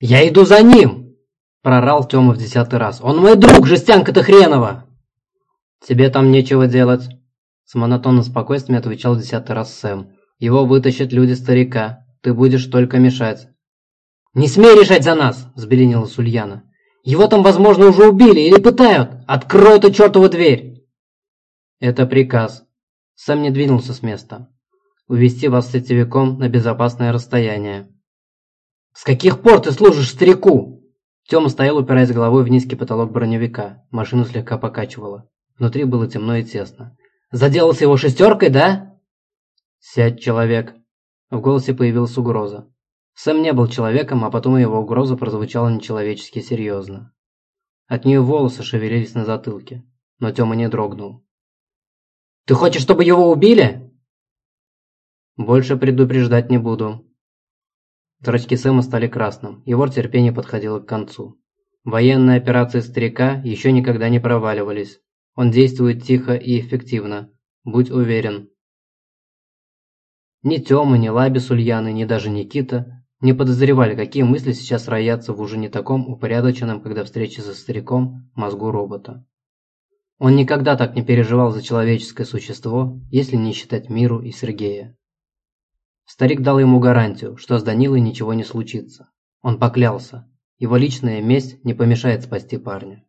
«Я иду за ним!» – прорал Тёма в десятый раз. «Он мой друг, жестянка-то хренова!» «Тебе там нечего делать!» С монотонным спокойствием отвечал десятый раз Сэм. «Его вытащат люди старика. Ты будешь только мешать». «Не смей решать за нас!» – взбеленилась Ульяна. «Его там, возможно, уже убили или пытают! Открой эту чертову дверь!» «Это приказ». Сэм не двинулся с места. «Увести вас с сетевиком на безопасное расстояние». «С каких пор ты служишь старику?» Тёма стоял, упираясь головой в низкий потолок броневика. Машину слегка покачивало. Внутри было темно и тесно. «Заделался его шестеркой, да?» «Сядь, человек!» В голосе появилась угроза. Сэм не был человеком, а потом его угроза прозвучала нечеловечески серьезно. От нее волосы шевелились на затылке, но Тёма не дрогнул. «Ты хочешь, чтобы его убили?» «Больше предупреждать не буду», Зрачки Сэма стали красным, его терпение подходило к концу. Военные операции старика еще никогда не проваливались. Он действует тихо и эффективно. Будь уверен. Ни Тёма, ни Лаби с Ульяной, ни даже Никита не подозревали, какие мысли сейчас роятся в уже не таком упорядоченном, когда встреча со стариком, мозгу робота. Он никогда так не переживал за человеческое существо, если не считать Миру и Сергея. Старик дал ему гарантию, что с Данилой ничего не случится. Он поклялся. Его личная месть не помешает спасти парня.